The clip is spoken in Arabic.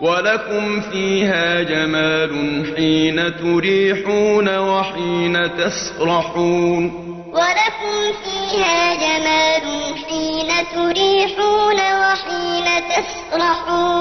وَلَكُمْ فِيهَا جَمَالٌ حِينَ تُرِيحُونَ وَحِينَ تَسْرَحُونَ وَلَكُمْ فِيهَا جَمَالٌ حِينَ تُرِيحُونَ وَحِينَ تَسْرَحُونَ